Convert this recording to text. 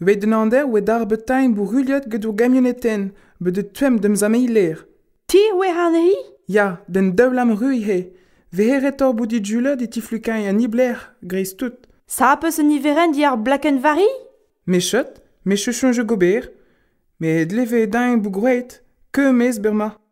Wedenande we dar betaim bourullet ged ur gamioneten, be de tuem dem zame ler. Ti we hi Ya, den deulam rui he. Veheret ur boudi djule de tiflukañ an ibler, greiz tout. Sa peus an iveren di ar blaken vari? mé chuchon je gober, me edleve dañ bougret, ke mez berma.